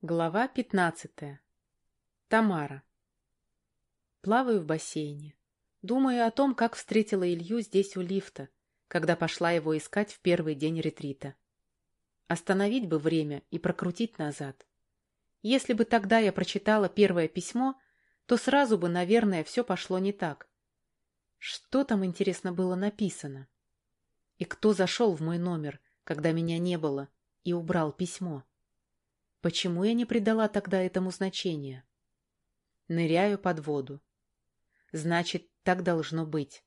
Глава пятнадцатая. Тамара. Плаваю в бассейне. Думаю о том, как встретила Илью здесь у лифта, когда пошла его искать в первый день ретрита. Остановить бы время и прокрутить назад. Если бы тогда я прочитала первое письмо, то сразу бы, наверное, все пошло не так. Что там, интересно, было написано? И кто зашел в мой номер, когда меня не было, и убрал письмо? Почему я не придала тогда этому значения? Ныряю под воду. Значит, так должно быть.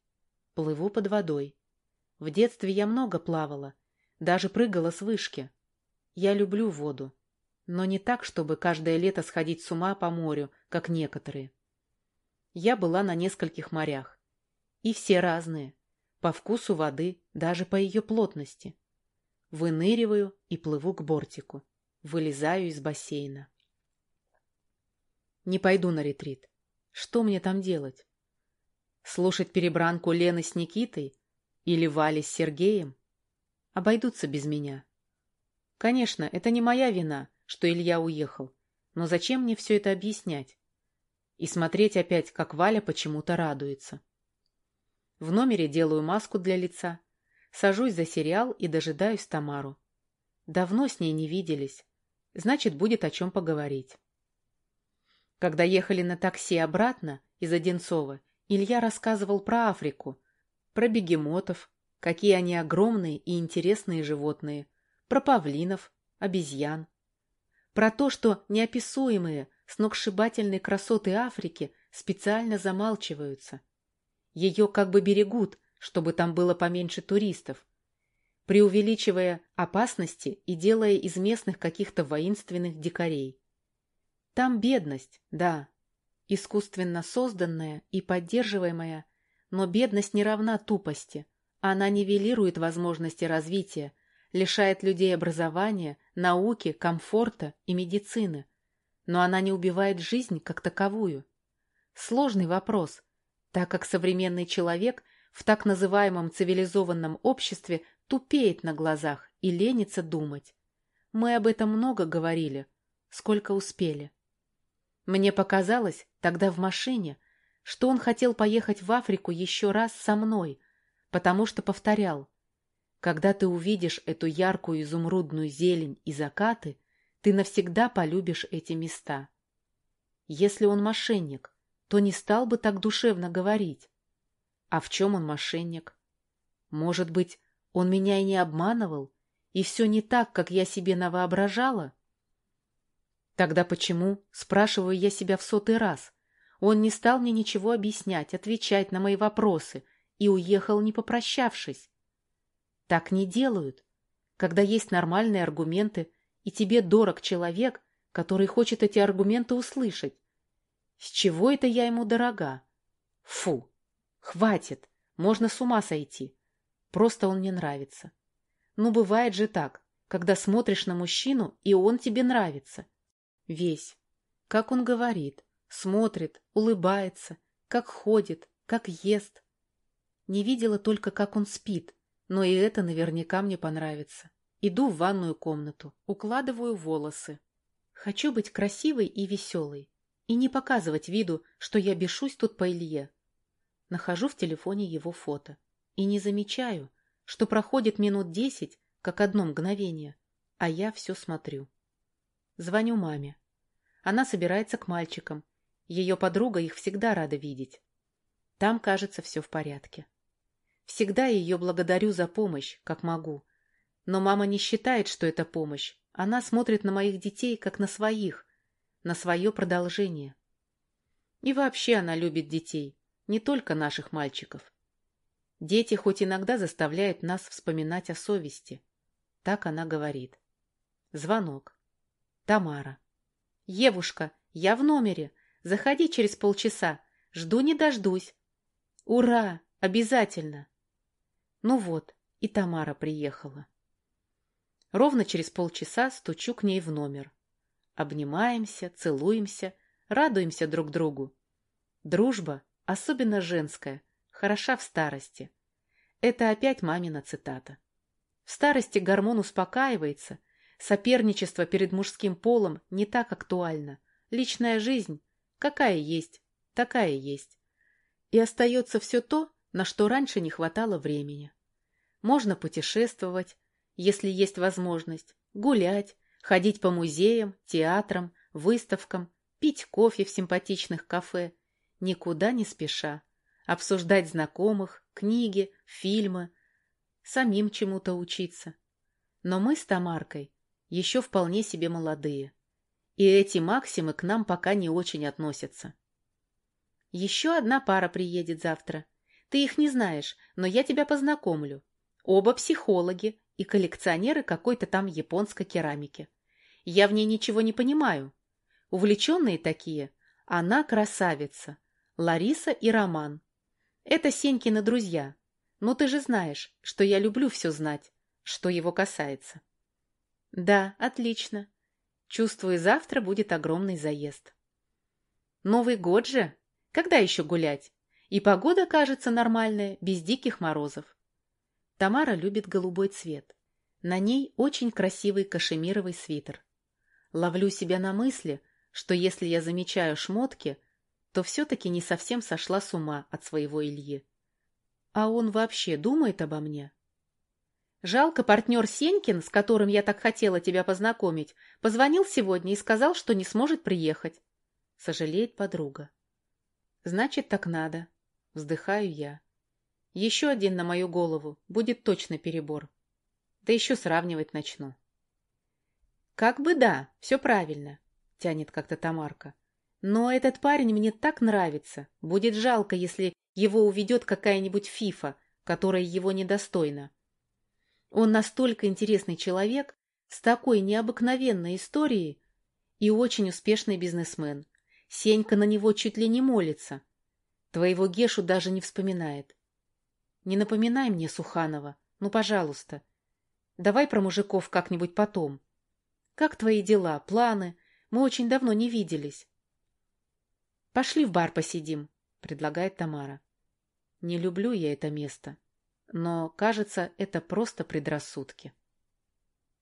Плыву под водой. В детстве я много плавала, даже прыгала с вышки. Я люблю воду, но не так, чтобы каждое лето сходить с ума по морю, как некоторые. Я была на нескольких морях. И все разные. По вкусу воды, даже по ее плотности. Выныриваю и плыву к бортику. Вылезаю из бассейна. Не пойду на ретрит. Что мне там делать? Слушать перебранку Лены с Никитой или Вали с Сергеем? Обойдутся без меня. Конечно, это не моя вина, что Илья уехал. Но зачем мне все это объяснять? И смотреть опять, как Валя почему-то радуется. В номере делаю маску для лица, сажусь за сериал и дожидаюсь Тамару. Давно с ней не виделись. Значит, будет о чем поговорить. Когда ехали на такси обратно из Одинцова, Илья рассказывал про Африку, про бегемотов, какие они огромные и интересные животные, про павлинов, обезьян, про то, что неописуемые, сногсшибательные красоты Африки специально замалчиваются. Ее как бы берегут, чтобы там было поменьше туристов, преувеличивая опасности и делая из местных каких-то воинственных дикарей. Там бедность, да, искусственно созданная и поддерживаемая, но бедность не равна тупости. Она нивелирует возможности развития, лишает людей образования, науки, комфорта и медицины. Но она не убивает жизнь как таковую. Сложный вопрос, так как современный человек в так называемом цивилизованном обществе тупеет на глазах и ленится думать. Мы об этом много говорили, сколько успели. Мне показалось тогда в машине, что он хотел поехать в Африку еще раз со мной, потому что повторял, когда ты увидишь эту яркую изумрудную зелень и закаты, ты навсегда полюбишь эти места. Если он мошенник, то не стал бы так душевно говорить. А в чем он мошенник? Может быть, он меня и не обманывал, и все не так, как я себе навоображала? Тогда почему, спрашиваю я себя в сотый раз, он не стал мне ничего объяснять, отвечать на мои вопросы и уехал, не попрощавшись? Так не делают, когда есть нормальные аргументы, и тебе дорог человек, который хочет эти аргументы услышать. С чего это я ему дорога? Фу! Хватит! Можно с ума сойти. Просто он мне нравится. Ну, бывает же так, когда смотришь на мужчину, и он тебе нравится. Весь. Как он говорит, смотрит, улыбается, как ходит, как ест. Не видела только, как он спит, но и это наверняка мне понравится. Иду в ванную комнату, укладываю волосы. Хочу быть красивой и веселой, и не показывать виду, что я бешусь тут по Илье. Нахожу в телефоне его фото и не замечаю, что проходит минут десять, как одно мгновение, а я все смотрю. Звоню маме. Она собирается к мальчикам. Ее подруга их всегда рада видеть. Там, кажется, все в порядке. Всегда ее благодарю за помощь, как могу. Но мама не считает, что это помощь. Она смотрит на моих детей, как на своих, на свое продолжение. И вообще она любит детей, не только наших мальчиков. Дети хоть иногда заставляют нас вспоминать о совести. Так она говорит. Звонок. Тамара. «Евушка, я в номере. Заходи через полчаса. Жду не дождусь». «Ура! Обязательно!» Ну вот, и Тамара приехала. Ровно через полчаса стучу к ней в номер. Обнимаемся, целуемся, радуемся друг другу. Дружба, особенно женская, хороша в старости. Это опять мамина цитата. В старости гормон успокаивается, Соперничество перед мужским полом не так актуально. Личная жизнь, какая есть, такая есть. И остается все то, на что раньше не хватало времени. Можно путешествовать, если есть возможность, гулять, ходить по музеям, театрам, выставкам, пить кофе в симпатичных кафе, никуда не спеша, обсуждать знакомых, книги, фильмы, самим чему-то учиться. Но мы с Тамаркой еще вполне себе молодые, и эти максимы к нам пока не очень относятся. Еще одна пара приедет завтра. Ты их не знаешь, но я тебя познакомлю. Оба психологи и коллекционеры какой-то там японской керамики. Я в ней ничего не понимаю. Увлеченные такие. Она красавица. Лариса и Роман. Это Сенькины друзья. Но ты же знаешь, что я люблю все знать, что его касается. Да, отлично. Чувствую, завтра будет огромный заезд. Новый год же? Когда еще гулять? И погода кажется нормальная, без диких морозов. Тамара любит голубой цвет. На ней очень красивый кашемировый свитер. Ловлю себя на мысли, что если я замечаю шмотки, то все-таки не совсем сошла с ума от своего Ильи. А он вообще думает обо мне? Жалко, партнер Сенькин, с которым я так хотела тебя познакомить, позвонил сегодня и сказал, что не сможет приехать. Сожалеет подруга. Значит, так надо. Вздыхаю я. Еще один на мою голову. Будет точно перебор. Да еще сравнивать начну. Как бы да, все правильно, тянет как-то Тамарка. Но этот парень мне так нравится. Будет жалко, если его уведет какая-нибудь фифа, которая его недостойна. Он настолько интересный человек, с такой необыкновенной историей и очень успешный бизнесмен. Сенька на него чуть ли не молится. Твоего Гешу даже не вспоминает. Не напоминай мне Суханова, ну, пожалуйста. Давай про мужиков как-нибудь потом. Как твои дела, планы? Мы очень давно не виделись. Пошли в бар посидим, предлагает Тамара. Не люблю я это место, но, кажется, это просто предрассудки.